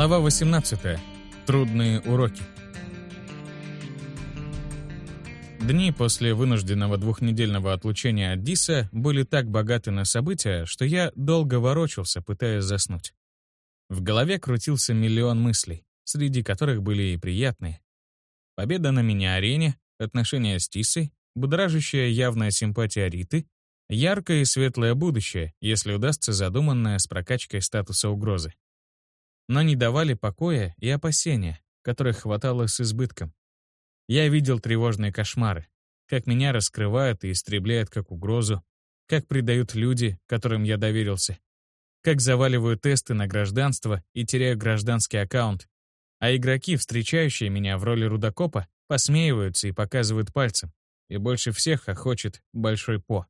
Глава 18. Трудные уроки. Дни после вынужденного двухнедельного отлучения от Диса были так богаты на события, что я долго ворочался, пытаясь заснуть. В голове крутился миллион мыслей, среди которых были и приятные. Победа на мини-арене, отношения с Тисой, будоражащая явная симпатия Риты, яркое и светлое будущее, если удастся задуманное с прокачкой статуса угрозы. Но не давали покоя и опасения, которых хватало с избытком. Я видел тревожные кошмары, как меня раскрывают и истребляют как угрозу, как предают люди, которым я доверился, как заваливаю тесты на гражданство и теряю гражданский аккаунт, а игроки, встречающие меня в роли рудокопа, посмеиваются и показывают пальцем, и больше всех охочет Большой По.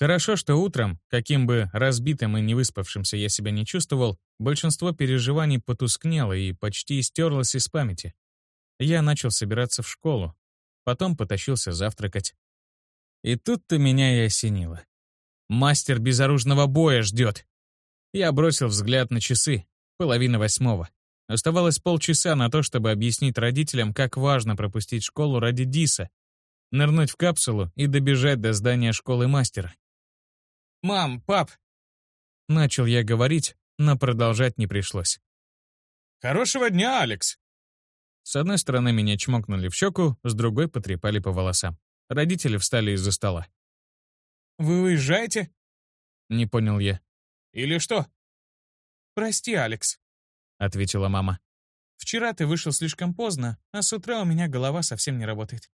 Хорошо, что утром, каким бы разбитым и невыспавшимся я себя не чувствовал, большинство переживаний потускнело и почти стерлось из памяти. Я начал собираться в школу, потом потащился завтракать. И тут-то меня и осенило. Мастер безоружного боя ждет. Я бросил взгляд на часы, половина восьмого. Оставалось полчаса на то, чтобы объяснить родителям, как важно пропустить школу ради Диса, нырнуть в капсулу и добежать до здания школы мастера. «Мам, пап!» Начал я говорить, но продолжать не пришлось. «Хорошего дня, Алекс!» С одной стороны меня чмокнули в щеку, с другой потрепали по волосам. Родители встали из-за стола. «Вы уезжаете?» Не понял я. «Или что?» «Прости, Алекс», — ответила мама. «Вчера ты вышел слишком поздно, а с утра у меня голова совсем не работает.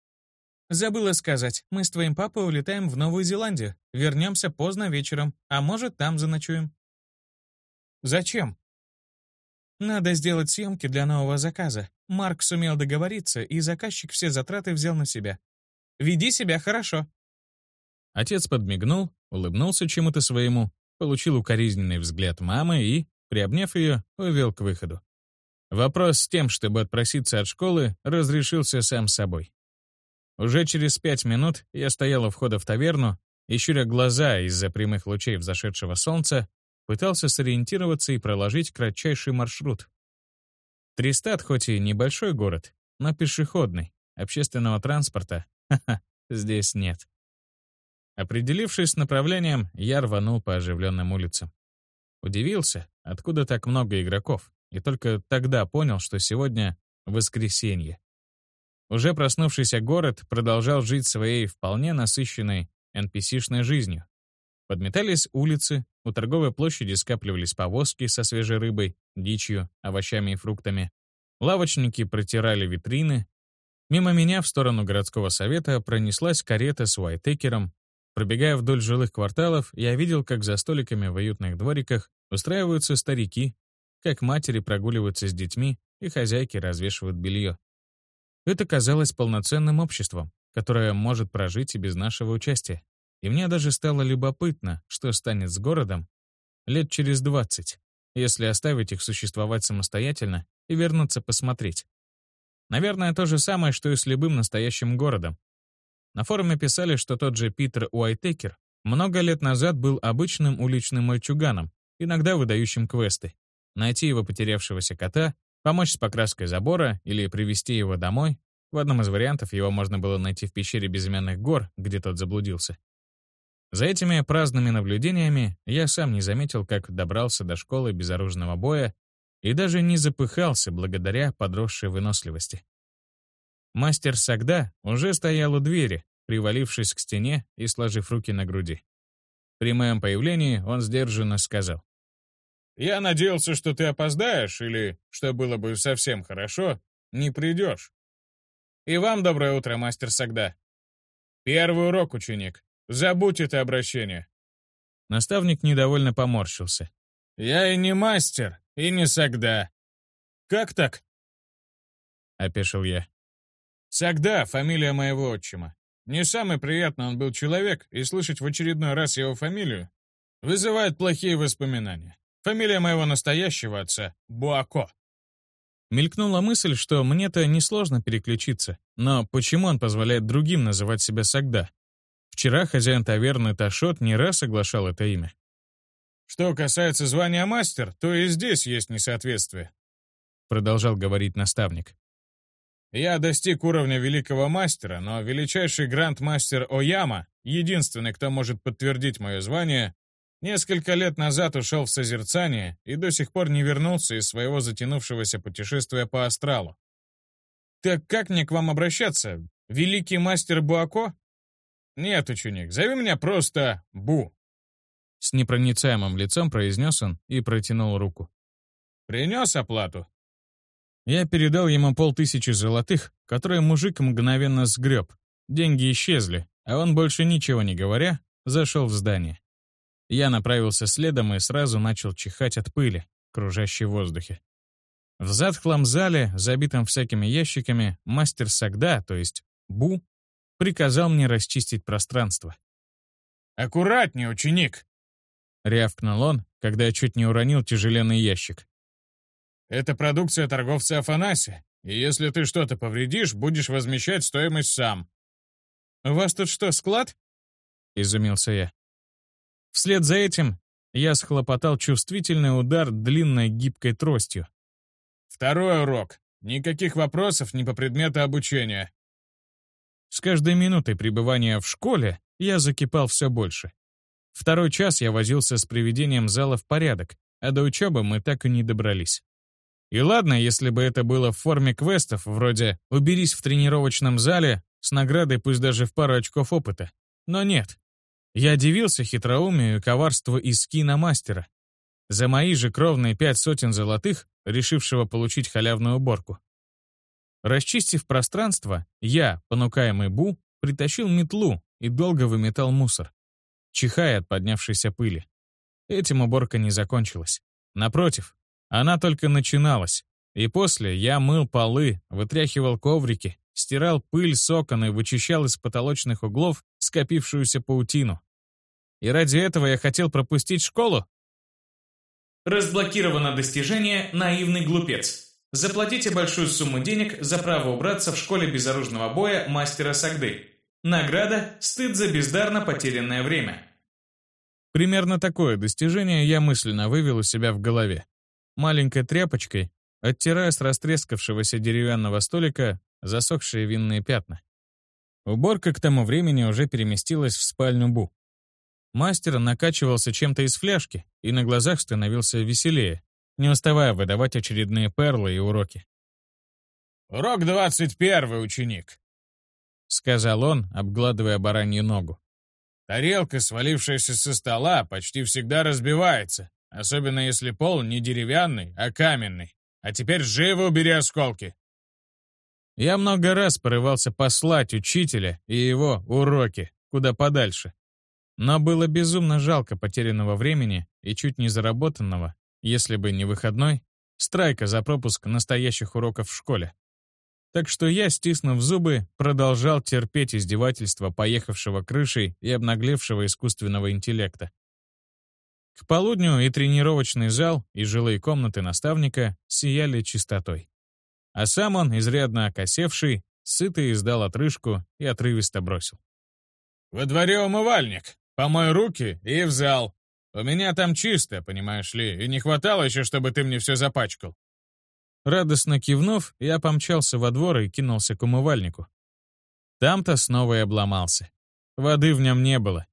Забыла сказать, мы с твоим папой улетаем в Новую Зеландию. Вернемся поздно вечером, а может, там заночуем. Зачем? Надо сделать съемки для нового заказа. Марк сумел договориться, и заказчик все затраты взял на себя. Веди себя хорошо. Отец подмигнул, улыбнулся чему-то своему, получил укоризненный взгляд мамы и, приобняв ее, увел к выходу. Вопрос с тем, чтобы отпроситься от школы, разрешился сам собой. Уже через пять минут я стоял у входа в таверну и, щуря глаза из-за прямых лучей взошедшего солнца, пытался сориентироваться и проложить кратчайший маршрут. Тристат хоть и небольшой город, но пешеходный, общественного транспорта, ха-ха, здесь нет. Определившись с направлением, я рванул по оживленным улицам. Удивился, откуда так много игроков, и только тогда понял, что сегодня воскресенье. Уже проснувшийся город продолжал жить своей вполне насыщенной NPC-шной жизнью. Подметались улицы, у торговой площади скапливались повозки со свежей рыбой, дичью, овощами и фруктами. Лавочники протирали витрины. Мимо меня в сторону городского совета пронеслась карета с уайтекером. Пробегая вдоль жилых кварталов, я видел, как за столиками в уютных двориках устраиваются старики, как матери прогуливаются с детьми и хозяйки развешивают белье. Это казалось полноценным обществом, которое может прожить и без нашего участия. И мне даже стало любопытно, что станет с городом лет через 20, если оставить их существовать самостоятельно и вернуться посмотреть. Наверное, то же самое, что и с любым настоящим городом. На форуме писали, что тот же Питер Уайтекер много лет назад был обычным уличным мальчуганом, иногда выдающим квесты. Найти его потерявшегося кота Помочь с покраской забора или привести его домой. В одном из вариантов его можно было найти в пещере безымянных гор, где тот заблудился. За этими праздными наблюдениями я сам не заметил, как добрался до школы безоружного боя и даже не запыхался благодаря подросшей выносливости. Мастер Сагда уже стоял у двери, привалившись к стене и сложив руки на груди. При моем появлении он сдержанно сказал. Я надеялся, что ты опоздаешь, или, что было бы совсем хорошо, не придешь. И вам доброе утро, мастер Сагда. Первый урок, ученик. Забудь это обращение. Наставник недовольно поморщился. Я и не мастер, и не Сагда. Как так? Опешил я. Сагда — фамилия моего отчима. Не самый приятный он был человек, и слышать в очередной раз его фамилию вызывает плохие воспоминания. Фамилия моего настоящего отца — Буако. Мелькнула мысль, что мне-то несложно переключиться, но почему он позволяет другим называть себя Сагда? Вчера хозяин таверны Ташот не раз соглашал это имя. Что касается звания мастер, то и здесь есть несоответствие. — продолжал говорить наставник. «Я достиг уровня великого мастера, но величайший гранд-мастер Ояма, единственный, кто может подтвердить мое звание, несколько лет назад ушел в созерцание и до сих пор не вернулся из своего затянувшегося путешествия по астралу. Так как мне к вам обращаться? Великий мастер Буако? Нет, ученик, зови меня просто Бу. С непроницаемым лицом произнес он и протянул руку. Принес оплату? Я передал ему полтысячи золотых, которые мужик мгновенно сгреб. Деньги исчезли, а он, больше ничего не говоря, зашел в здание. Я направился следом и сразу начал чихать от пыли, кружащей в воздухе. В затхлом зале, забитом всякими ящиками, мастер Сагда, то есть Бу, приказал мне расчистить пространство. «Аккуратнее, ученик!» — рявкнул он, когда я чуть не уронил тяжеленный ящик. Это продукция торговца Афанасия, и если ты что-то повредишь, будешь возмещать стоимость сам». «У вас тут что, склад?» — изумился я. Вслед за этим я схлопотал чувствительный удар длинной гибкой тростью. «Второй урок. Никаких вопросов ни по предмету обучения». С каждой минутой пребывания в школе я закипал все больше. Второй час я возился с приведением зала в порядок, а до учебы мы так и не добрались. И ладно, если бы это было в форме квестов, вроде «уберись в тренировочном зале» с наградой пусть даже в пару очков опыта. Но нет. Я дивился хитроумию и коварству из киномастера. За мои же кровные пять сотен золотых, решившего получить халявную уборку. Расчистив пространство, я, понукаемый Бу, притащил метлу и долго выметал мусор, чихая от поднявшейся пыли. Этим уборка не закончилась. Напротив, она только начиналась. И после я мыл полы, вытряхивал коврики, стирал пыль с окон и вычищал из потолочных углов скопившуюся паутину. И ради этого я хотел пропустить школу? Разблокировано достижение «Наивный глупец». Заплатите большую сумму денег за право убраться в школе безоружного боя мастера Сагды. Награда – стыд за бездарно потерянное время. Примерно такое достижение я мысленно вывел у себя в голове маленькой тряпочкой, оттирая с растрескавшегося деревянного столика засохшие винные пятна. Уборка к тому времени уже переместилась в спальню Бу. Мастер накачивался чем-то из фляжки и на глазах становился веселее, не уставая выдавать очередные перлы и уроки. «Урок двадцать первый, ученик», — сказал он, обгладывая баранью ногу. «Тарелка, свалившаяся со стола, почти всегда разбивается. Особенно если пол не деревянный, а каменный. А теперь живо убери осколки. Я много раз порывался послать учителя и его уроки куда подальше. Но было безумно жалко потерянного времени и чуть не заработанного, если бы не выходной, страйка за пропуск настоящих уроков в школе. Так что я, стиснув зубы, продолжал терпеть издевательства поехавшего крышей и обнаглевшего искусственного интеллекта. К полудню и тренировочный зал, и жилые комнаты наставника сияли чистотой. А сам он, изрядно окосевший, сытый издал отрыжку и отрывисто бросил. «Во дворе умывальник. Помой руки и в зал. У меня там чисто, понимаешь ли, и не хватало еще, чтобы ты мне все запачкал». Радостно кивнув, я помчался во двор и кинулся к умывальнику. Там-то снова и обломался. Воды в нем не было,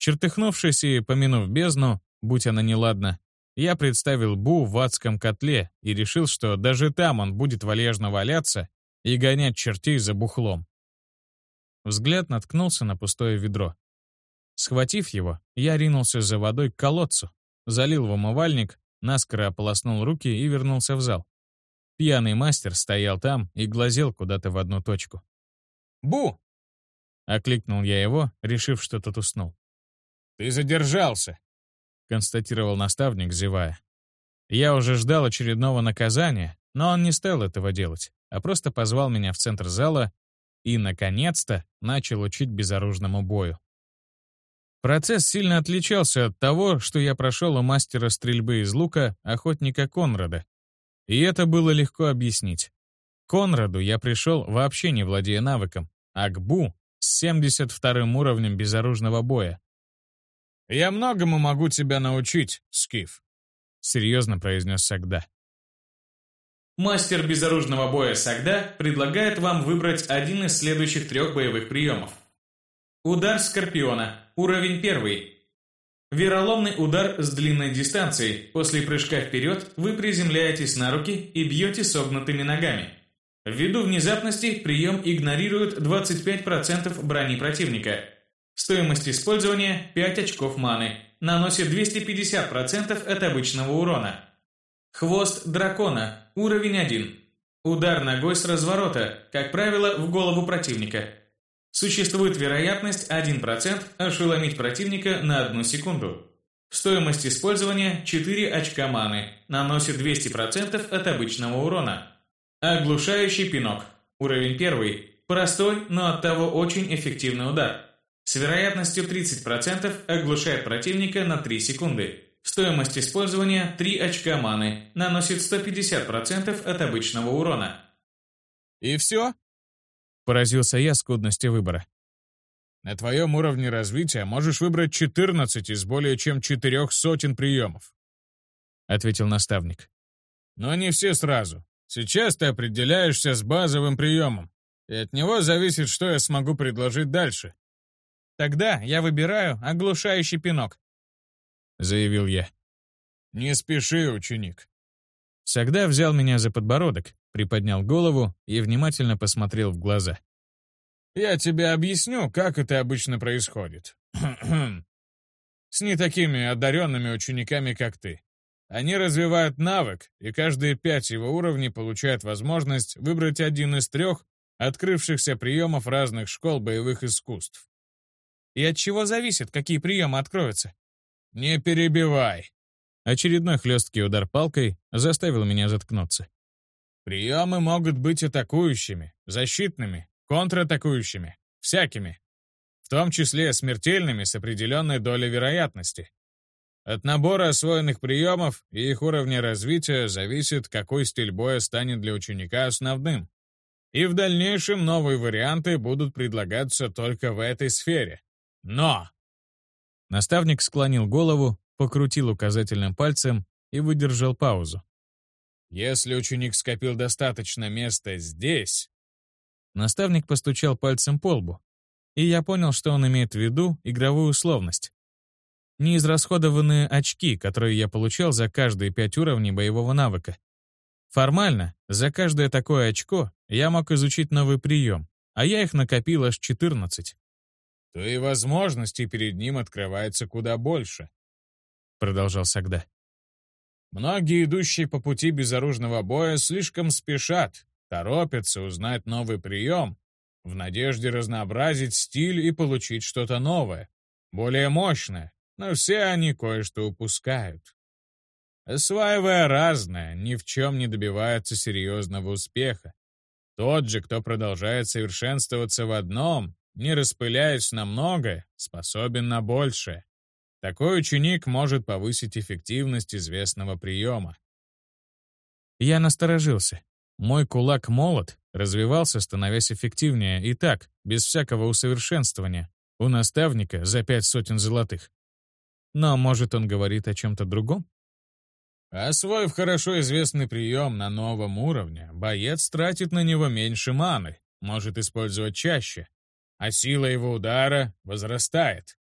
Чертыхнувшись и помянув бездну, будь она неладна, я представил Бу в адском котле и решил, что даже там он будет вальяжно валяться и гонять чертей за бухлом. Взгляд наткнулся на пустое ведро. Схватив его, я ринулся за водой к колодцу, залил в умывальник, наскоро ополоснул руки и вернулся в зал. Пьяный мастер стоял там и глазел куда-то в одну точку. «Бу!» — окликнул я его, решив, что тот уснул. «Ты задержался», — констатировал наставник, зевая. Я уже ждал очередного наказания, но он не стал этого делать, а просто позвал меня в центр зала и, наконец-то, начал учить безоружному бою. Процесс сильно отличался от того, что я прошел у мастера стрельбы из лука, охотника Конрада. И это было легко объяснить. Конраду я пришел, вообще не владея навыком, а к Бу — с 72 уровнем безоружного боя, «Я многому могу тебя научить, Скиф», — серьезно произнес Сагда. Мастер безоружного боя Сагда предлагает вам выбрать один из следующих трех боевых приемов. Удар Скорпиона. Уровень 1. Вероломный удар с длинной дистанцией. После прыжка вперед вы приземляетесь на руки и бьете согнутыми ногами. Ввиду внезапности прием игнорирует 25% брони противника. Стоимость использования 5 очков маны. Наносит 250% от обычного урона. Хвост дракона. Уровень 1. Удар ногой с разворота, как правило, в голову противника. Существует вероятность 1% ошеломить противника на одну секунду. Стоимость использования 4 очка маны, наносит 200% от обычного урона. Оглушающий пинок. Уровень 1. Простой, но оттого очень эффективный удар. С вероятностью 30% оглушает противника на 3 секунды. Стоимость использования 3 очка маны, наносит 150% от обычного урона. «И все?» Поразился я скудности выбора. На твоем уровне развития можешь выбрать 14 из более чем четырех сотен приемов. Ответил наставник. Но не все сразу. Сейчас ты определяешься с базовым приемом, и от него зависит, что я смогу предложить дальше. Тогда я выбираю оглушающий пинок. Заявил я. Не спеши, ученик. Сагда взял меня за подбородок, приподнял голову и внимательно посмотрел в глаза. «Я тебе объясню, как это обычно происходит. С не такими одаренными учениками, как ты. Они развивают навык, и каждые пять его уровней получают возможность выбрать один из трех открывшихся приемов разных школ боевых искусств. И от чего зависит, какие приемы откроются? Не перебивай. Очередной хлесткий удар палкой заставил меня заткнуться. Приемы могут быть атакующими, защитными, контратакующими, всякими. В том числе смертельными с определенной долей вероятности. От набора освоенных приемов и их уровня развития зависит, какой стиль боя станет для ученика основным. И в дальнейшем новые варианты будут предлагаться только в этой сфере. Но! Наставник склонил голову, покрутил указательным пальцем и выдержал паузу. Если ученик скопил достаточно места здесь... Наставник постучал пальцем по лбу, и я понял, что он имеет в виду игровую условность. Неизрасходованные очки, которые я получал за каждые пять уровней боевого навыка. Формально, за каждое такое очко я мог изучить новый прием, а я их накопил аж 14. То и возможностей перед ним открывается куда больше, продолжал Сагда. Многие, идущие по пути безоружного боя, слишком спешат, торопятся узнать новый прием, в надежде разнообразить стиль и получить что-то новое, более мощное, но все они кое-что упускают. Осваивая разное, ни в чем не добивается серьезного успеха. Тот же, кто продолжает совершенствоваться в одном, не распыляясь на многое, способен на большее. Такой ученик может повысить эффективность известного приема. Я насторожился. Мой кулак-молот развивался, становясь эффективнее, и так, без всякого усовершенствования, у наставника за пять сотен золотых. Но, может, он говорит о чем-то другом? Освоив хорошо известный прием на новом уровне, боец тратит на него меньше маны, может использовать чаще, а сила его удара возрастает.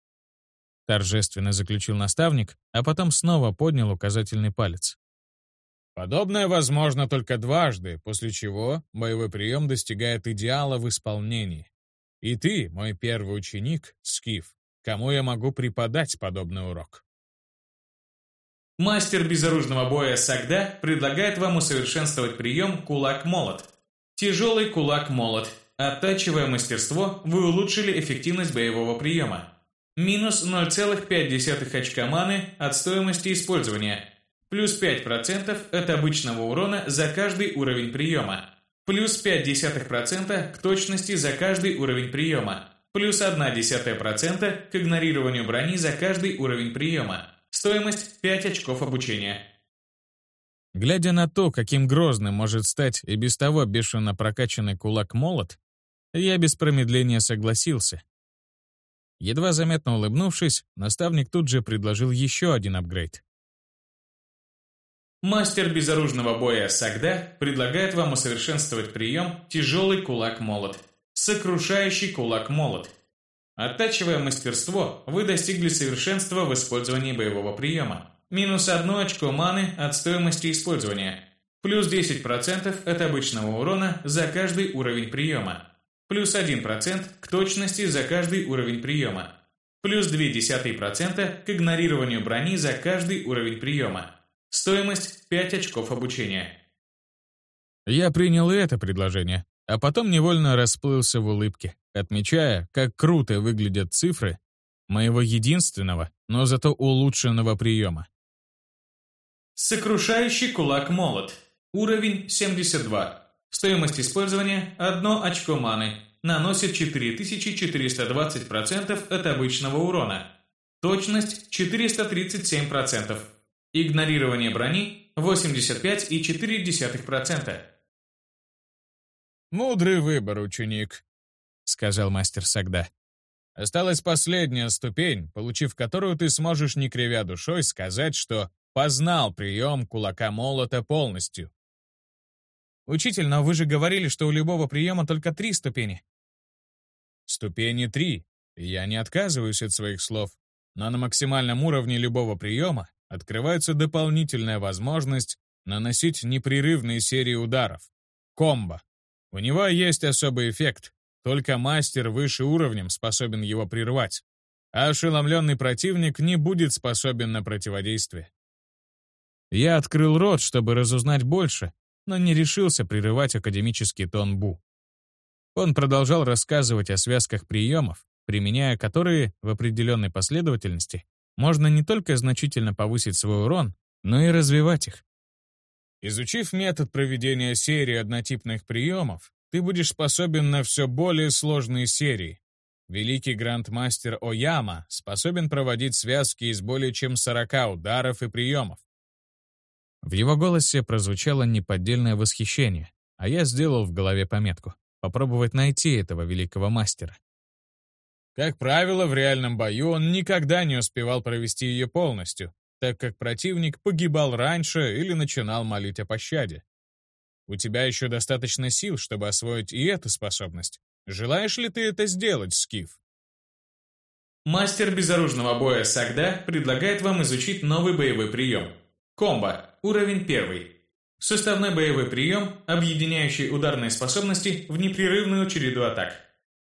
Торжественно заключил наставник, а потом снова поднял указательный палец. Подобное возможно только дважды, после чего боевой прием достигает идеала в исполнении. И ты, мой первый ученик, Скиф, кому я могу преподать подобный урок. Мастер безоружного боя Сагда предлагает вам усовершенствовать прием «Кулак-молот». Тяжелый кулак-молот. Оттачивая мастерство, вы улучшили эффективность боевого приема. Минус 0,5 очка маны от стоимости использования. Плюс 5% от обычного урона за каждый уровень приема. Плюс 0,5% к точности за каждый уровень приема. Плюс 0,1% к игнорированию брони за каждый уровень приема. Стоимость 5 очков обучения. Глядя на то, каким грозным может стать и без того бешено прокачанный кулак-молот, я без промедления согласился. Едва заметно улыбнувшись, наставник тут же предложил еще один апгрейд. Мастер безоружного боя Сагда предлагает вам усовершенствовать прием «Тяжелый кулак-молот», «Сокрушающий кулак-молот». Оттачивая мастерство, вы достигли совершенства в использовании боевого приема. Минус одно очко маны от стоимости использования. Плюс 10% от обычного урона за каждый уровень приема. Плюс 1% к точности за каждый уровень приема. Плюс 0,2% к игнорированию брони за каждый уровень приема. Стоимость 5 очков обучения. Я принял и это предложение, а потом невольно расплылся в улыбке, отмечая, как круто выглядят цифры моего единственного, но зато улучшенного приема. Сокрушающий кулак-молот. Уровень 72. Стоимость использования – 1 очко маны. Наносит 4420% от обычного урона. Точность – 437%. Игнорирование брони – 85,4%. «Мудрый выбор, ученик», — сказал мастер Сагда. «Осталась последняя ступень, получив которую ты сможешь, не кривя душой, сказать, что познал прием кулака-молота полностью». «Учитель, но вы же говорили, что у любого приема только три ступени». «Ступени три, я не отказываюсь от своих слов, но на максимальном уровне любого приема открывается дополнительная возможность наносить непрерывные серии ударов. Комбо. У него есть особый эффект. Только мастер выше уровнем способен его прервать. А ошеломленный противник не будет способен на противодействие. Я открыл рот, чтобы разузнать больше, но не решился прерывать академический тон Бу. Он продолжал рассказывать о связках приемов, применяя которые в определенной последовательности можно не только значительно повысить свой урон, но и развивать их. Изучив метод проведения серии однотипных приемов, ты будешь способен на все более сложные серии. Великий грандмастер Ояма способен проводить связки из более чем 40 ударов и приемов. В его голосе прозвучало неподдельное восхищение, а я сделал в голове пометку — попробовать найти этого великого мастера. Как правило, в реальном бою он никогда не успевал провести ее полностью, так как противник погибал раньше или начинал молить о пощаде. У тебя еще достаточно сил, чтобы освоить и эту способность. Желаешь ли ты это сделать, Скиф? Мастер безоружного боя Сагда предлагает вам изучить новый боевой прием. Комбо. Уровень 1. Составной боевой прием, объединяющий ударные способности в непрерывную череду атак.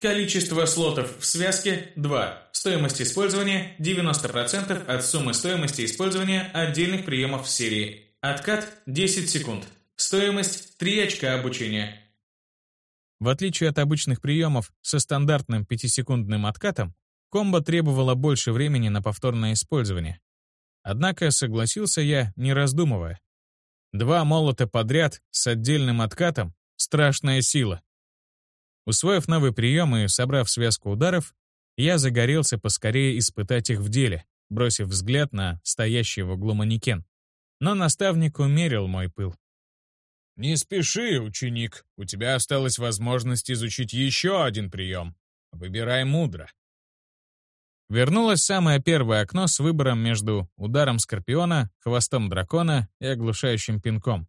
Количество слотов в связке – 2. Стоимость использования – 90% от суммы стоимости использования отдельных приемов в серии. Откат – 10 секунд. Стоимость – 3 очка обучения. В отличие от обычных приемов со стандартным 5-секундным откатом, комбо требовало больше времени на повторное использование. Однако согласился я, не раздумывая. Два молота подряд с отдельным откатом — страшная сила. Усвоив новый прием и собрав связку ударов, я загорелся поскорее испытать их в деле, бросив взгляд на стоящий в углу манекен. Но наставник умерил мой пыл. «Не спеши, ученик, у тебя осталась возможность изучить еще один прием. Выбирай мудро». Вернулось самое первое окно с выбором между ударом скорпиона, хвостом дракона и оглушающим пинком.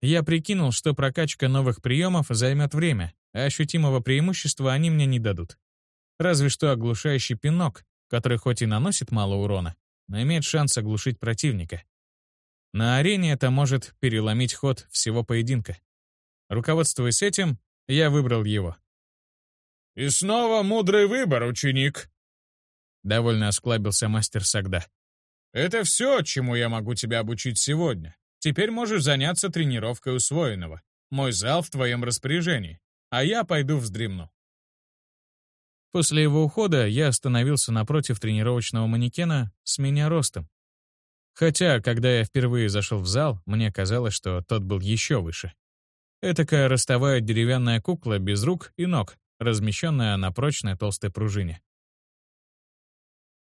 Я прикинул, что прокачка новых приемов займет время, а ощутимого преимущества они мне не дадут. Разве что оглушающий пинок, который хоть и наносит мало урона, но имеет шанс оглушить противника. На арене это может переломить ход всего поединка. Руководствуясь этим, я выбрал его. «И снова мудрый выбор, ученик!» Довольно осклабился мастер Сагда. «Это все, чему я могу тебя обучить сегодня. Теперь можешь заняться тренировкой усвоенного. Мой зал в твоем распоряжении а я пойду вздремну. После его ухода я остановился напротив тренировочного манекена с меня ростом. Хотя, когда я впервые зашел в зал, мне казалось, что тот был еще выше. Этакая ростовая деревянная кукла без рук и ног, размещенная на прочной толстой пружине.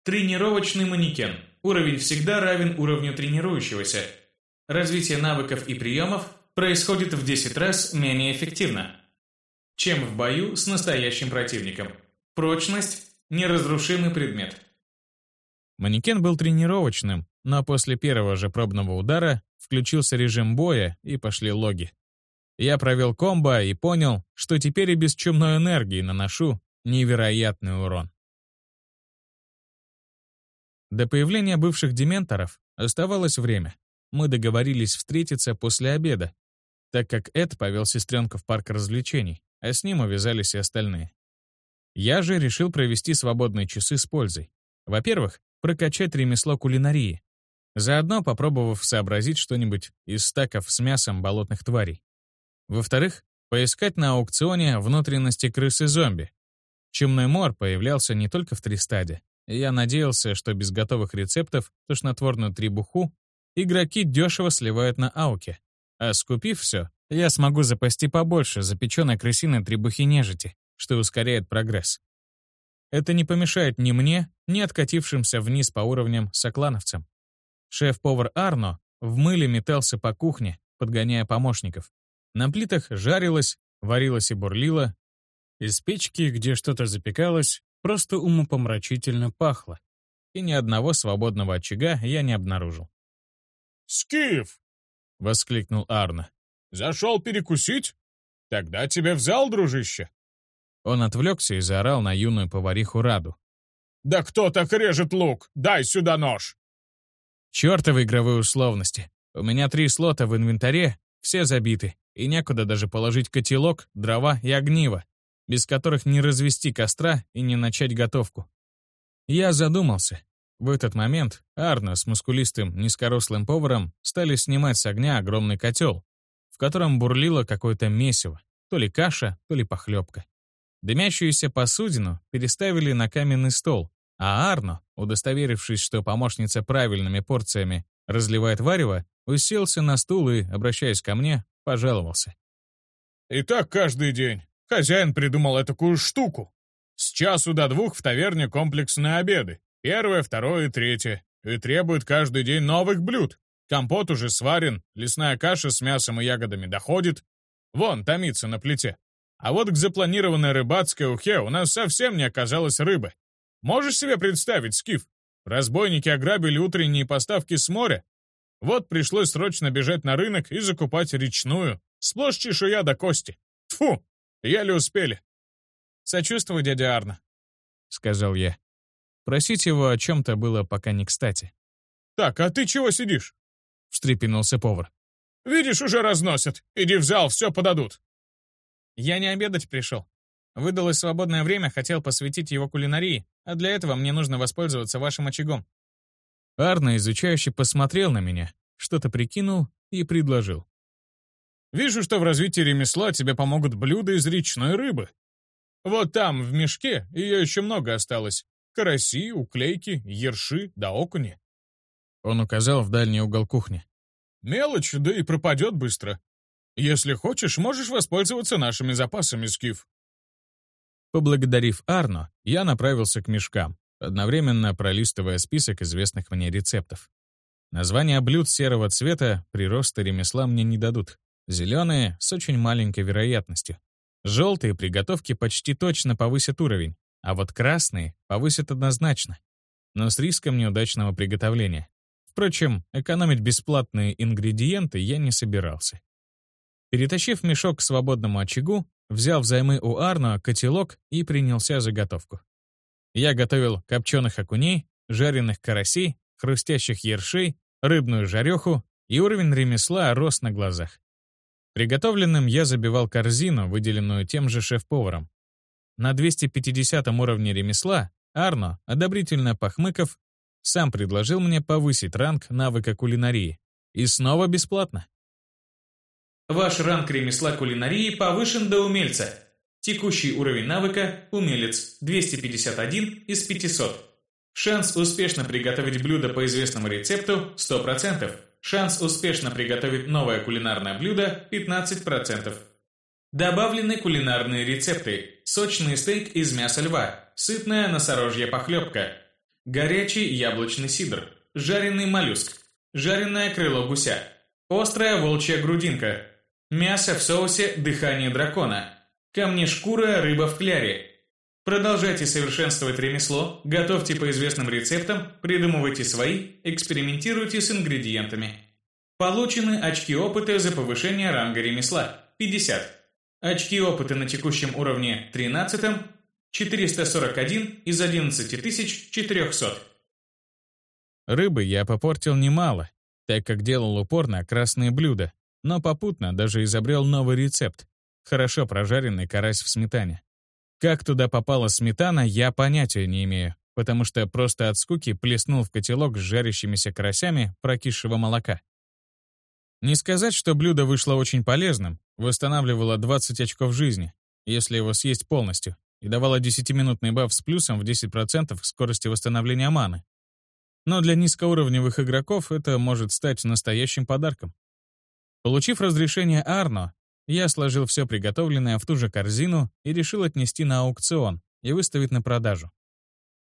Тренировочный манекен. Уровень всегда равен уровню тренирующегося. Развитие навыков и приемов происходит в 10 раз менее эффективно чем в бою с настоящим противником. Прочность – неразрушимый предмет. Манекен был тренировочным, но после первого же пробного удара включился режим боя и пошли логи. Я провел комбо и понял, что теперь и без чумной энергии наношу невероятный урон. До появления бывших дементоров оставалось время. Мы договорились встретиться после обеда, так как Эд повел сестренку в парк развлечений, а с ним увязались и остальные. Я же решил провести свободные часы с пользой. Во-первых, прокачать ремесло кулинарии, заодно попробовав сообразить что-нибудь из стаков с мясом болотных тварей. Во-вторых, поискать на аукционе внутренности крысы-зомби. Чумной мор появлялся не только в Тристаде, я надеялся, что без готовых рецептов тошнотворную трибуху игроки дешево сливают на ауке. А скупив все, я смогу запасти побольше запеченной крысиной трибухи нежити, что ускоряет прогресс. Это не помешает ни мне, ни откатившимся вниз по уровням соклановцам. Шеф-повар Арно в мыле метался по кухне, подгоняя помощников. На плитах жарилось, варилось и бурлило. Из печки, где что-то запекалось, Просто умопомрачительно пахло. И ни одного свободного очага я не обнаружил. «Скиф!» — воскликнул Арна. «Зашел перекусить? Тогда тебя в зал, дружище!» Он отвлекся и заорал на юную повариху Раду. «Да кто так режет лук? Дай сюда нож!» Чёртовы игровые условности. У меня три слота в инвентаре, все забиты, и некуда даже положить котелок, дрова и огниво без которых не развести костра и не начать готовку. Я задумался. В этот момент Арно с мускулистым, низкорослым поваром стали снимать с огня огромный котел, в котором бурлило какое-то месиво, то ли каша, то ли похлебка. Дымящуюся посудину переставили на каменный стол, а Арно, удостоверившись, что помощница правильными порциями разливает варево, уселся на стул и, обращаясь ко мне, пожаловался. «И так каждый день. Хозяин придумал такую штуку. С часу до двух в таверне комплексные обеды. Первое, второе и третье. И требует каждый день новых блюд. Компот уже сварен, лесная каша с мясом и ягодами доходит. Вон, томится на плите. А вот к запланированной рыбацкой ухе у нас совсем не оказалось рыбы. Можешь себе представить, Скиф? Разбойники ограбили утренние поставки с моря. Вот пришлось срочно бежать на рынок и закупать речную. Сплошь чешуя до кости. Тфу! Еле успели. Сочувствую, дядя Арна, — сказал я. Просить его о чем-то было пока не кстати. «Так, а ты чего сидишь?» — встрепенулся повар. «Видишь, уже разносят. Иди в зал, все подадут». «Я не обедать пришел. Выдалось свободное время, хотел посвятить его кулинарии, а для этого мне нужно воспользоваться вашим очагом». Арна изучающе посмотрел на меня, что-то прикинул и предложил. Вижу, что в развитии ремесла тебе помогут блюда из речной рыбы. Вот там, в мешке, ее еще много осталось. Караси, уклейки, ерши да окуни. Он указал в дальний угол кухни. Мелочь, да и пропадет быстро. Если хочешь, можешь воспользоваться нашими запасами, Скиф. Поблагодарив Арно, я направился к мешкам, одновременно пролистывая список известных мне рецептов. Названия блюд серого цвета прироста ремесла мне не дадут. Зеленые — с очень маленькой вероятностью. Желтые приготовки почти точно повысят уровень, а вот красные повысят однозначно, но с риском неудачного приготовления. Впрочем, экономить бесплатные ингредиенты я не собирался. Перетащив мешок к свободному очагу, взял взаймы у Арно котелок и принялся заготовку. Я готовил копченых окуней, жареных карасей, хрустящих ершей, рыбную жареху, и уровень ремесла рос на глазах. Приготовленным я забивал корзину, выделенную тем же шеф-поваром. На 250 уровне ремесла Арно, одобрительно похмыков, сам предложил мне повысить ранг навыка кулинарии. И снова бесплатно. Ваш ранг ремесла кулинарии повышен до умельца. Текущий уровень навыка – умелец, 251 из 500. Шанс успешно приготовить блюдо по известному рецепту – 100%. Шанс успешно приготовить новое кулинарное блюдо 15%. Добавлены кулинарные рецепты. Сочный стейк из мяса льва, сытная носорожья похлебка, горячий яблочный сидр, жареный моллюск, жареное крыло гуся, острая волчья грудинка, мясо в соусе дыхание дракона, камни-шкура рыба в кляре. Продолжайте совершенствовать ремесло, готовьте по известным рецептам, придумывайте свои, экспериментируйте с ингредиентами. Получены очки опыта за повышение ранга ремесла – 50. Очки опыта на текущем уровне 13 – 441 из 11400. Рыбы я попортил немало, так как делал упор на красные блюда, но попутно даже изобрел новый рецепт – хорошо прожаренный карась в сметане. Как туда попала сметана, я понятия не имею, потому что просто от скуки плеснул в котелок с жарящимися карасями прокисшего молока. Не сказать, что блюдо вышло очень полезным, восстанавливало 20 очков жизни, если его съесть полностью, и давало 10-минутный баф с плюсом в 10% скорости восстановления маны. Но для низкоуровневых игроков это может стать настоящим подарком. Получив разрешение Арно, я сложил все приготовленное в ту же корзину и решил отнести на аукцион и выставить на продажу.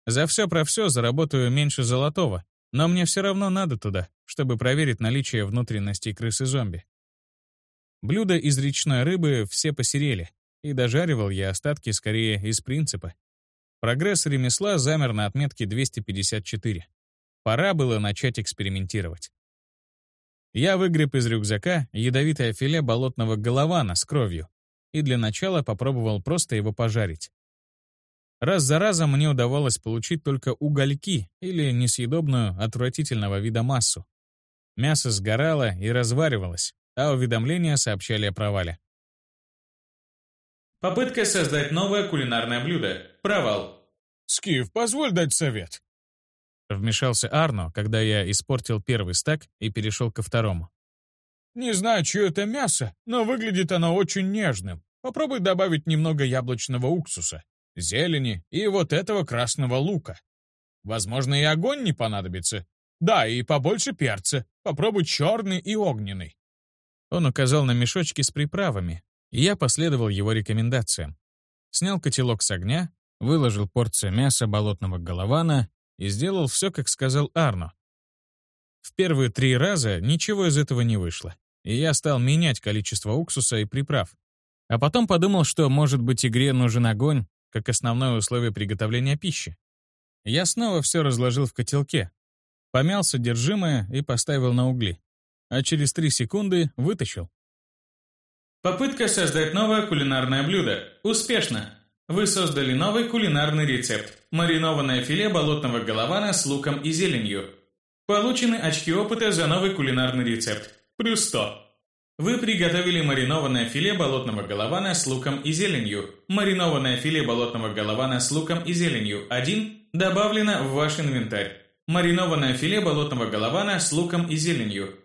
За все про все заработаю меньше золотого, но мне все равно надо туда, чтобы проверить наличие внутренностей крысы-зомби. Блюда из речной рыбы все посерели, и дожаривал я остатки скорее из принципа. Прогресс ремесла замер на отметке 254. Пора было начать экспериментировать. Я выгреб из рюкзака ядовитое филе болотного голована с кровью и для начала попробовал просто его пожарить. Раз за разом мне удавалось получить только угольки или несъедобную, отвратительного вида массу. Мясо сгорало и разваривалось, а уведомления сообщали о провале. Попытка создать новое кулинарное блюдо. Провал. «Скиф, позволь дать совет», Вмешался Арно, когда я испортил первый стак и перешел ко второму. «Не знаю, чье это мясо, но выглядит оно очень нежным. Попробуй добавить немного яблочного уксуса, зелени и вот этого красного лука. Возможно, и огонь не понадобится. Да, и побольше перца. Попробуй черный и огненный». Он указал на мешочки с приправами, и я последовал его рекомендациям. Снял котелок с огня, выложил порцию мяса болотного голована и сделал все, как сказал Арно. В первые три раза ничего из этого не вышло, и я стал менять количество уксуса и приправ. А потом подумал, что, может быть, игре нужен огонь, как основное условие приготовления пищи. Я снова все разложил в котелке, помял содержимое и поставил на угли, а через три секунды вытащил. Попытка создать новое кулинарное блюдо. Успешно. Вы создали новый кулинарный рецепт – маринованное филе болотного голована с луком и зеленью. Получены очки опыта за новый кулинарный рецепт – плюс 100. Вы приготовили маринованное филе болотного голована с луком и зеленью. Маринованное филе болотного голована с луком и зеленью – 1 добавлено в ваш инвентарь. Маринованное филе болотного голована с луком и зеленью.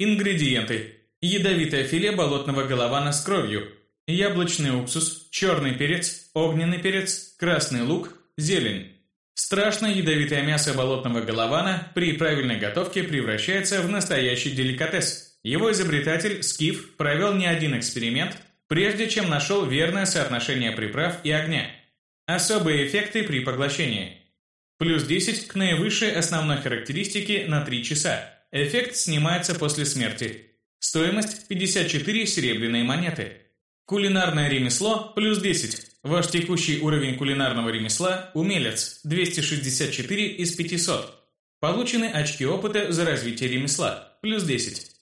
Ингредиенты. Ядовитое филе болотного голована с кровью – яблочный уксус, черный перец, огненный перец, красный лук, зелень. Страшное ядовитое мясо болотного голована при правильной готовке превращается в настоящий деликатес. Его изобретатель, Скиф, провел не один эксперимент, прежде чем нашел верное соотношение приправ и огня. Особые эффекты при поглощении. Плюс 10 к наивысшей основной характеристике на 3 часа. Эффект снимается после смерти. Стоимость 54 серебряные монеты. Кулинарное ремесло – плюс 10. Ваш текущий уровень кулинарного ремесла – умелец – 264 из 500. Получены очки опыта за развитие ремесла – плюс 10.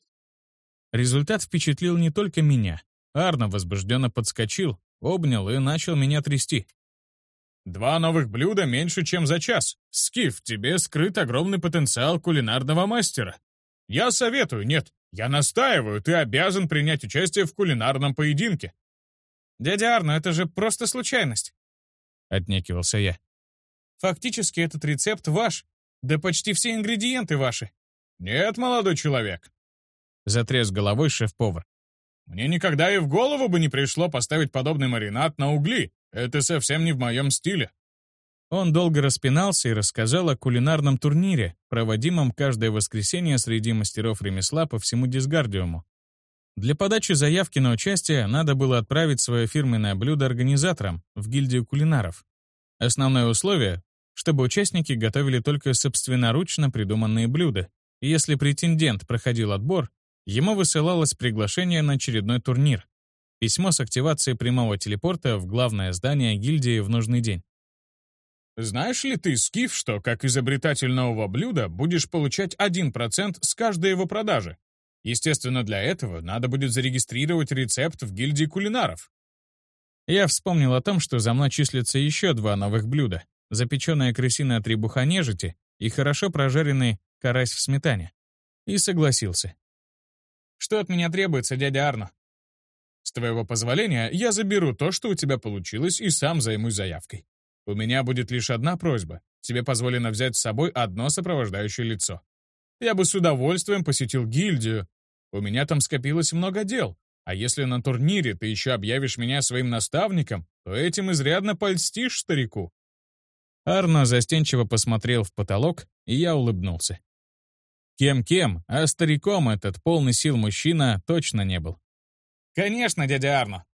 Результат впечатлил не только меня. Арно возбужденно подскочил, обнял и начал меня трясти. «Два новых блюда меньше, чем за час. Скиф, тебе скрыт огромный потенциал кулинарного мастера. Я советую, нет, я настаиваю, ты обязан принять участие в кулинарном поединке. Дядя Арно, это же просто случайность. Отнекивался я. Фактически этот рецепт ваш. Да почти все ингредиенты ваши. Нет, молодой человек. Затряс головой шеф-повар. Мне никогда и в голову бы не пришло поставить подобный маринад на угли. Это совсем не в моем стиле. Он долго распинался и рассказал о кулинарном турнире, проводимом каждое воскресенье среди мастеров ремесла по всему Дисгардиуму. Для подачи заявки на участие надо было отправить свое фирменное блюдо организаторам в гильдию кулинаров. Основное условие — чтобы участники готовили только собственноручно придуманные блюда. И если претендент проходил отбор, ему высылалось приглашение на очередной турнир. Письмо с активацией прямого телепорта в главное здание гильдии в нужный день. Знаешь ли ты, Скиф, что как изобретатель нового блюда будешь получать 1% с каждой его продажи? Естественно, для этого надо будет зарегистрировать рецепт в гильдии кулинаров. Я вспомнил о том, что за мной числятся еще два новых блюда. Запеченная крысиная требуха нежити и хорошо прожаренный карась в сметане. И согласился. Что от меня требуется, дядя Арно? С твоего позволения, я заберу то, что у тебя получилось, и сам займусь заявкой. У меня будет лишь одна просьба. Тебе позволено взять с собой одно сопровождающее лицо. Я бы с удовольствием посетил гильдию. У меня там скопилось много дел. А если на турнире ты еще объявишь меня своим наставником, то этим изрядно польстишь старику. Арно застенчиво посмотрел в потолок, и я улыбнулся. Кем-кем, а стариком этот полный сил мужчина точно не был. «Конечно, дядя Арно!»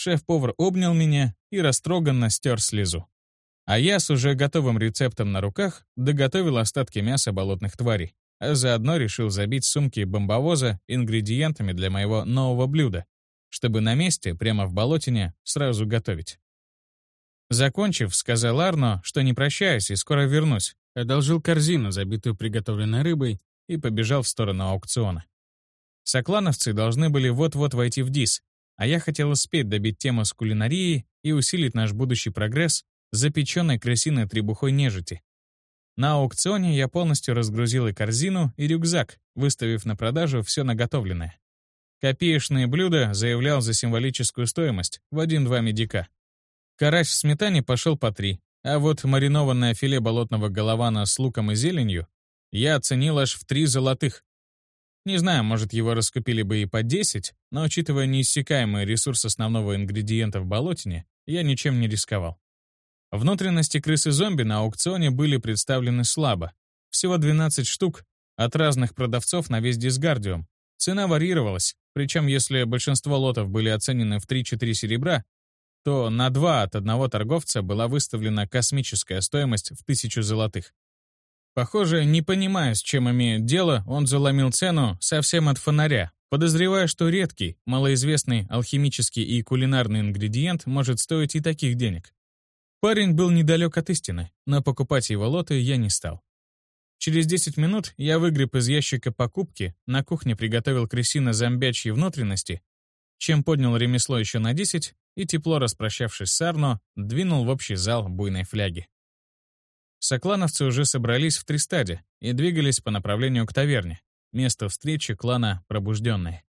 Шеф-повар обнял меня и растроганно стер слезу. А я с уже готовым рецептом на руках доготовил остатки мяса болотных тварей, а заодно решил забить сумки бомбовоза ингредиентами для моего нового блюда, чтобы на месте, прямо в болотине, сразу готовить. Закончив, сказал Арно, что не прощаюсь и скоро вернусь, одолжил корзину, забитую приготовленной рыбой, и побежал в сторону аукциона. Соклановцы должны были вот-вот войти в ДИС, а я хотел успеть добить тему с кулинарией и усилить наш будущий прогресс запеченной крысиной требухой нежити. На аукционе я полностью разгрузил и корзину, и рюкзак, выставив на продажу все наготовленное. Копеечные блюда заявлял за символическую стоимость в 1-2 медика. Карась в сметане пошел по три, а вот маринованное филе болотного голована с луком и зеленью я оценил аж в три золотых. Не знаю, может, его раскупили бы и по 10, но учитывая неиссякаемый ресурс основного ингредиента в болотине, я ничем не рисковал. Внутренности крысы-зомби на аукционе были представлены слабо. Всего 12 штук от разных продавцов на весь дисгардиум. Цена варьировалась, причем если большинство лотов были оценены в 3-4 серебра, то на два от одного торговца была выставлена космическая стоимость в тысячу золотых. Похоже, не понимая, с чем имеет дело, он заломил цену совсем от фонаря, подозревая, что редкий, малоизвестный алхимический и кулинарный ингредиент может стоить и таких денег. Парень был недалек от истины, но покупать его лоты я не стал. Через 10 минут я выгреб из ящика покупки, на кухне приготовил крысино зомбячьи внутренности, чем поднял ремесло еще на 10 и, тепло распрощавшись с Арно, двинул в общий зал буйной фляги. Соклановцы уже собрались в Тристаде и двигались по направлению к таверне, место встречи клана Пробужденные.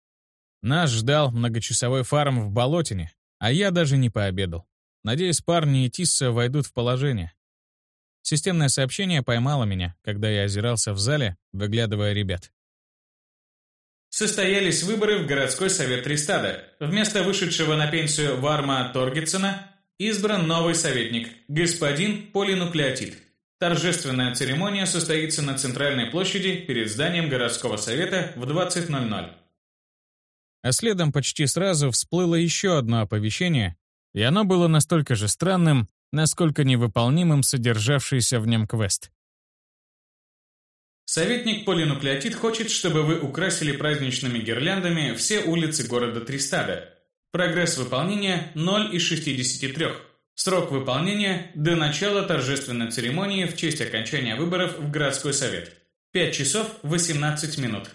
Нас ждал многочасовой фарм в Болотине, а я даже не пообедал. Надеюсь, парни и Тисса войдут в положение. Системное сообщение поймало меня, когда я озирался в зале, выглядывая ребят. Состоялись выборы в городской совет Тристада. Вместо вышедшего на пенсию Варма Торгетсона избран новый советник, господин Полинуклеотид. Торжественная церемония состоится на центральной площади перед зданием городского совета в 20.00. А следом почти сразу всплыло еще одно оповещение, и оно было настолько же странным, насколько невыполнимым содержавшийся в нем квест. Советник Полинуклеотид хочет, чтобы вы украсили праздничными гирляндами все улицы города Тристада. Прогресс выполнения 0 из 63. Срок выполнения до начала торжественной церемонии в честь окончания выборов в городской совет. 5 часов 18 минут.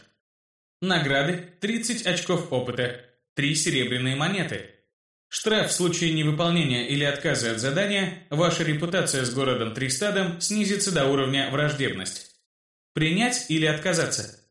Награды 30 очков опыта, 3 серебряные монеты, Штраф в случае невыполнения или отказа от задания, ваша репутация с городом Тристадом снизится до уровня враждебность. Принять или отказаться?